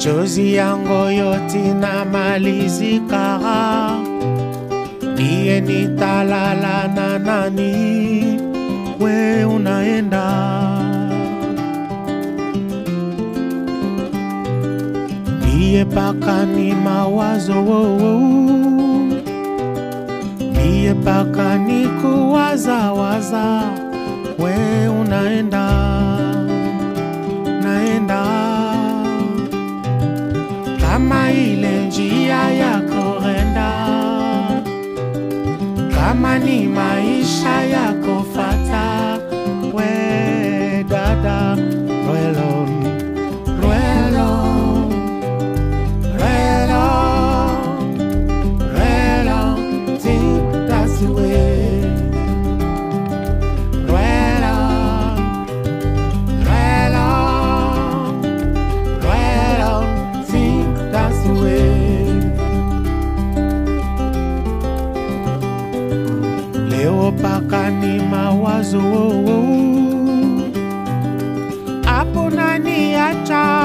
machozi yangu yote na malizika, ndiye nitalala na nani? We unaenda. Ndiye paka ni mawazo ndiye paka ni kuwazawaza, we unaenda kama ile njia ya kurenda, kama ni maisha ya leo paka ni mawazo. Hapo nani achango